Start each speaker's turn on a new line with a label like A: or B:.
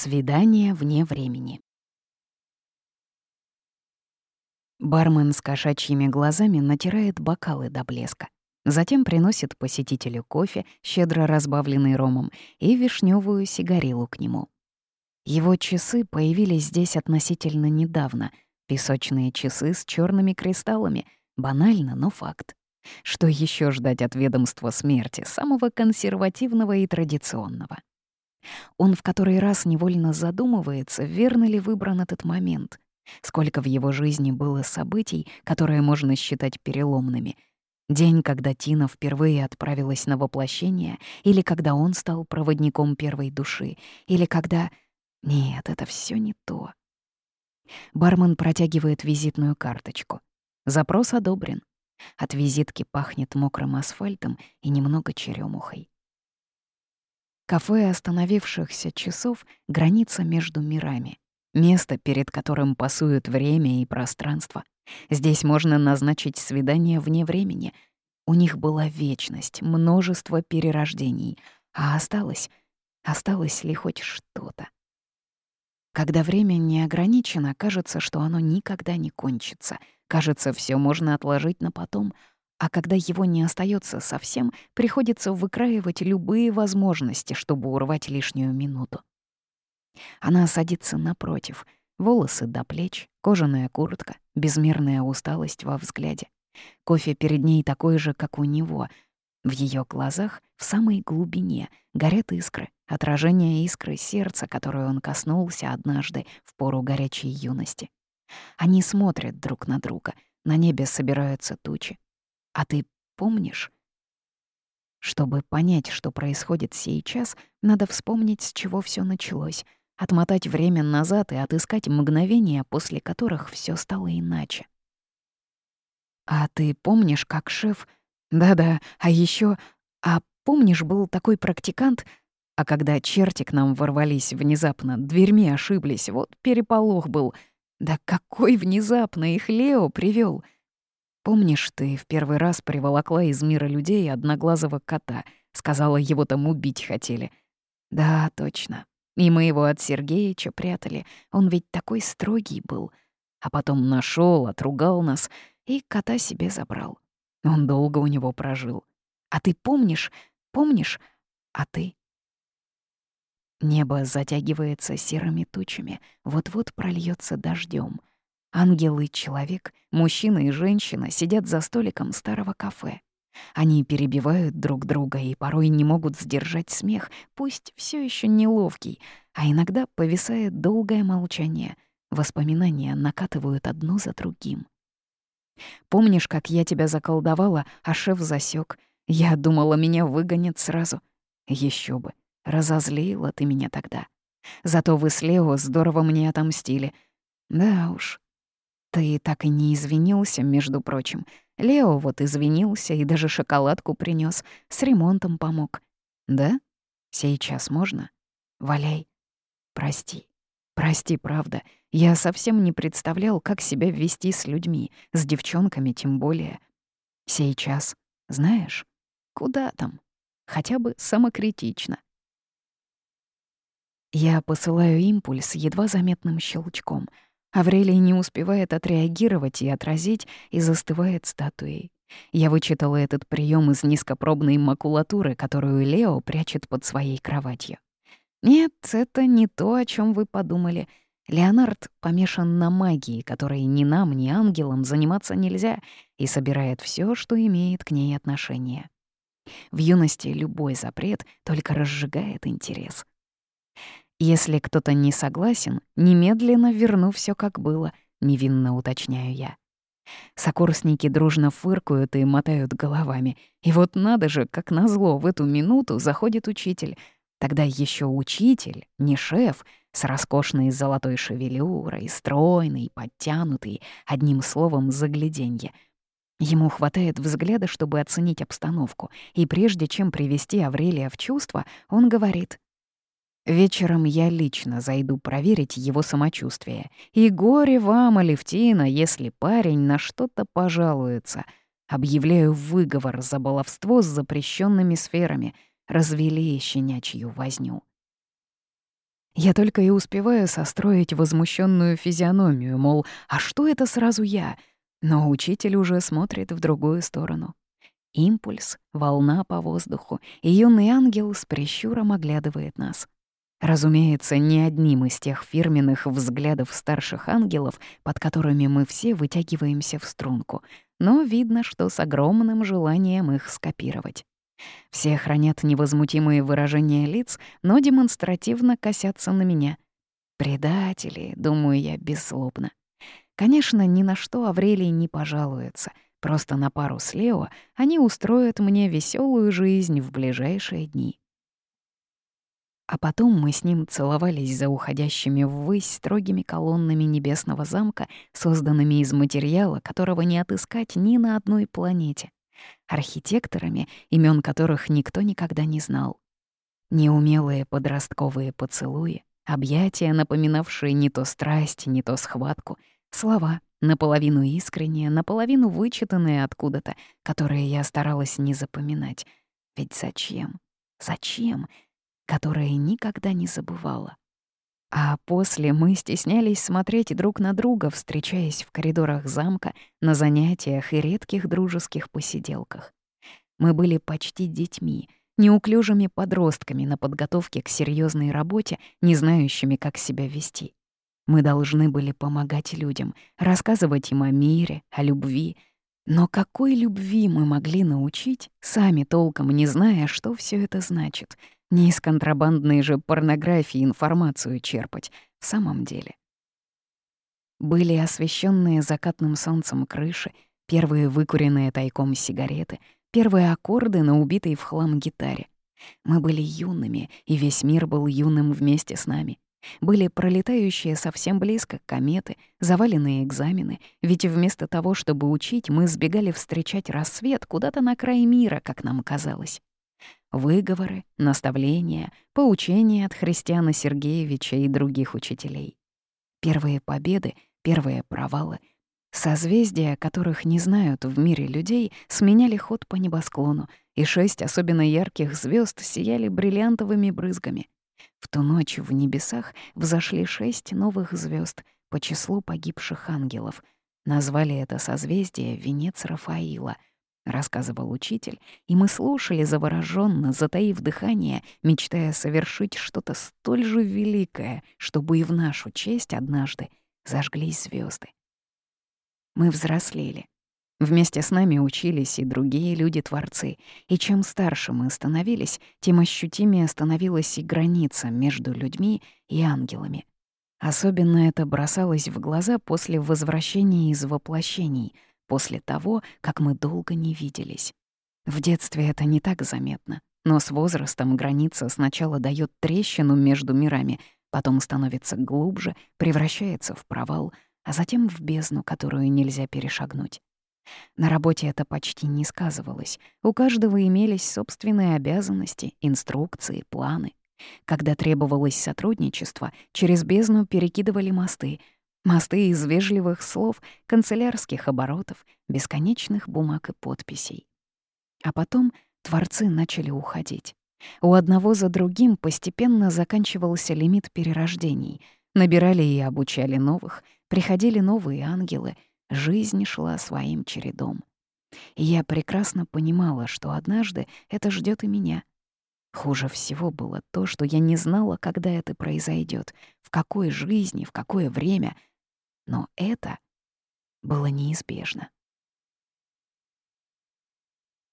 A: Свидание вне времени. Бармен с кошачьими глазами натирает бокалы до блеска. Затем приносит посетителю кофе, щедро разбавленный ромом, и вишневую сигарилу к нему. Его часы появились здесь относительно недавно. Песочные часы с черными кристаллами. Банально, но факт. Что еще ждать от ведомства смерти, самого консервативного и традиционного? Он в который раз невольно задумывается, верно ли выбран этот момент. Сколько в его жизни было событий, которые можно считать переломными. День, когда Тина впервые отправилась на воплощение, или когда он стал проводником первой души, или когда... Нет, это все не то. Бармен протягивает визитную карточку. Запрос одобрен. От визитки пахнет мокрым асфальтом и немного черемухой. Кафе остановившихся часов — граница между мирами. Место, перед которым пасуют время и пространство. Здесь можно назначить свидание вне времени. У них была вечность, множество перерождений. А осталось... Осталось ли хоть что-то? Когда время не ограничено, кажется, что оно никогда не кончится. Кажется, все можно отложить на потом — а когда его не остается совсем, приходится выкраивать любые возможности, чтобы урвать лишнюю минуту. Она садится напротив, волосы до плеч, кожаная куртка, безмерная усталость во взгляде. Кофе перед ней такой же, как у него. В ее глазах, в самой глубине, горят искры, отражение искры сердца, которую он коснулся однажды в пору горячей юности. Они смотрят друг на друга, на небе собираются тучи, а ты помнишь? Чтобы понять, что происходит сейчас, надо вспомнить, с чего все началось, отмотать время назад и отыскать мгновения, после которых все стало иначе. А ты помнишь, как шеф... Да-да, а еще, А помнишь, был такой практикант, а когда черти к нам ворвались внезапно, дверьми ошиблись, вот переполох был. Да какой внезапно их Лео привел! Помнишь, ты в первый раз приволокла из мира людей одноглазого кота, сказала, его там убить хотели? Да, точно. И мы его от Сергеича прятали. Он ведь такой строгий был. А потом нашел, отругал нас и кота себе забрал. Он долго у него прожил. А ты помнишь, помнишь, а ты? Небо затягивается серыми тучами, вот-вот прольется дождем. Ангел и человек, мужчина и женщина сидят за столиком старого кафе. Они перебивают друг друга и порой не могут сдержать смех, пусть все еще неловкий, а иногда повисает долгое молчание. Воспоминания накатывают одно за другим. Помнишь, как я тебя заколдовала, а шеф засек? Я думала, меня выгонят сразу. Еще бы, разозлила ты меня тогда. Зато вы с Лео здорово мне отомстили. Да уж, ты так и не извинился, между прочим. Лео вот извинился и даже шоколадку принес, с ремонтом помог. Да? Сейчас можно? Валяй. Прости. Прости, правда. Я совсем не представлял, как себя вести с людьми, с девчонками тем более. Сейчас, знаешь, куда там? Хотя бы самокритично. Я посылаю импульс едва заметным щелчком — Аврелий не успевает отреагировать и отразить, и застывает статуей. Я вычитала этот прием из низкопробной макулатуры, которую Лео прячет под своей кроватью. Нет, это не то, о чем вы подумали. Леонард помешан на магии, которой ни нам, ни ангелам заниматься нельзя, и собирает все, что имеет к ней отношение. В юности любой запрет только разжигает интерес. Если кто-то не согласен, немедленно верну все как было, невинно уточняю я. Сокурсники дружно фыркают и мотают головами. И вот надо же, как назло, в эту минуту заходит учитель. Тогда еще учитель, не шеф, с роскошной золотой шевелюрой, стройный, подтянутый, одним словом, загляденье. Ему хватает взгляда, чтобы оценить обстановку, и прежде чем привести Аврелия в чувство, он говорит Вечером я лично зайду проверить его самочувствие. И горе вам, Алевтина, если парень на что-то пожалуется. Объявляю выговор за баловство с запрещенными сферами. Развели щенячью возню. Я только и успеваю состроить возмущенную физиономию, мол, а что это сразу я? Но учитель уже смотрит в другую сторону. Импульс, волна по воздуху, и юный ангел с прищуром оглядывает нас. Разумеется, не одним из тех фирменных взглядов старших ангелов, под которыми мы все вытягиваемся в струнку, но видно, что с огромным желанием их скопировать. Все хранят невозмутимые выражения лиц, но демонстративно косятся на меня. Предатели, думаю я беззлобно. Конечно, ни на что Аврелий не пожалуется. Просто на пару с Лео они устроят мне веселую жизнь в ближайшие дни. А потом мы с ним целовались за уходящими ввысь строгими колоннами небесного замка, созданными из материала, которого не отыскать ни на одной планете архитекторами, имен которых никто никогда не знал. Неумелые подростковые поцелуи, объятия, напоминавшие не то страсть, не то схватку, слова, наполовину искренние, наполовину вычитанные откуда-то, которые я старалась не запоминать. Ведь зачем? Зачем? Которые никогда не забывала. А после мы стеснялись смотреть друг на друга, встречаясь в коридорах замка, на занятиях и редких дружеских посиделках. Мы были почти детьми, неуклюжими подростками на подготовке к серьезной работе, не знающими, как себя вести. Мы должны были помогать людям, рассказывать им о мире, о любви. Но какой любви мы могли научить, сами толком не зная, что все это значит — не из контрабандной же порнографии информацию черпать, в самом деле. Были освещенные закатным солнцем крыши, первые выкуренные тайком сигареты, первые аккорды на убитой в хлам гитаре. Мы были юными, и весь мир был юным вместе с нами. Были пролетающие совсем близко кометы, заваленные экзамены, ведь вместо того, чтобы учить, мы сбегали встречать рассвет куда-то на край мира, как нам казалось выговоры, наставления, поучения от Христиана Сергеевича и других учителей. Первые победы, первые провалы, созвездия, которых не знают в мире людей, сменяли ход по небосклону, и шесть особенно ярких звезд сияли бриллиантовыми брызгами. В ту ночь в небесах взошли шесть новых звезд по числу погибших ангелов. Назвали это созвездие «Венец Рафаила», рассказывал учитель, и мы слушали завороженно, затаив дыхание, мечтая совершить что-то столь же великое, чтобы и в нашу честь однажды зажглись звезды. Мы взрослели. Вместе с нами учились и другие люди-творцы, и чем старше мы становились, тем ощутимее становилась и граница между людьми и ангелами. Особенно это бросалось в глаза после возвращения из воплощений — после того, как мы долго не виделись. В детстве это не так заметно, но с возрастом граница сначала дает трещину между мирами, потом становится глубже, превращается в провал, а затем в бездну, которую нельзя перешагнуть. На работе это почти не сказывалось. У каждого имелись собственные обязанности, инструкции, планы. Когда требовалось сотрудничество, через бездну перекидывали мосты — Мосты из вежливых слов, канцелярских оборотов, бесконечных бумаг и подписей. А потом творцы начали уходить. У одного за другим постепенно заканчивался лимит перерождений. Набирали и обучали новых, приходили новые ангелы, жизнь шла своим чередом. И я прекрасно понимала, что однажды это ждет и меня. Хуже всего было то, что я не знала, когда это произойдет, в какой жизни, в какое время — но это было неизбежно.